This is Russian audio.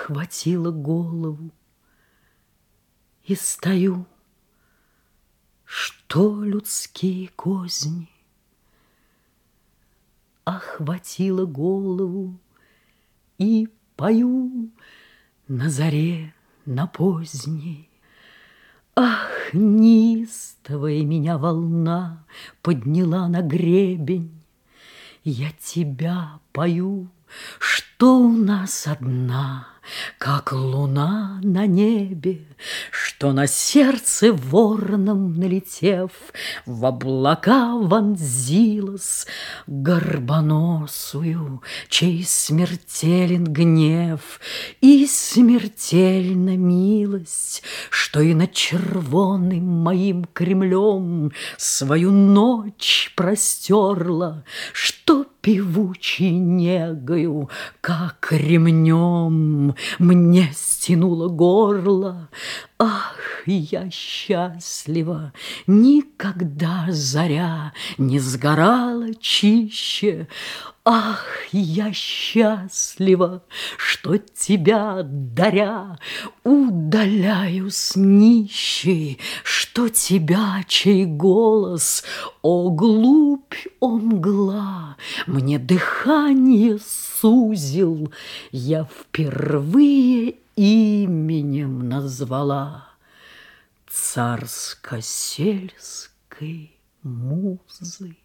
охватила голову, И стою, что людские козни Охватила голову и пою На заре, на поздней. Ах, неистовая меня волна Подняла на гребень, Я тебя пою, что у нас одна, Как луна на небе, Что на сердце вороном налетев В облака вонзилась Горбоносую, чей смертелен гнев И смертельна милость, Что и над червоным моим Кремлем Свою ночь простерла, Что певучей негою, как ремнем мне стянуло горло. Ах, я счастлива, никогда заря не сгорала чище. Ах, я счастлива, что тебя даря, Удаляюсь нищей, что тебя, чей голос, О, глупь, о, мгла, мне дыхание сузил, Я впервые именем назвала Царско-сельской музы.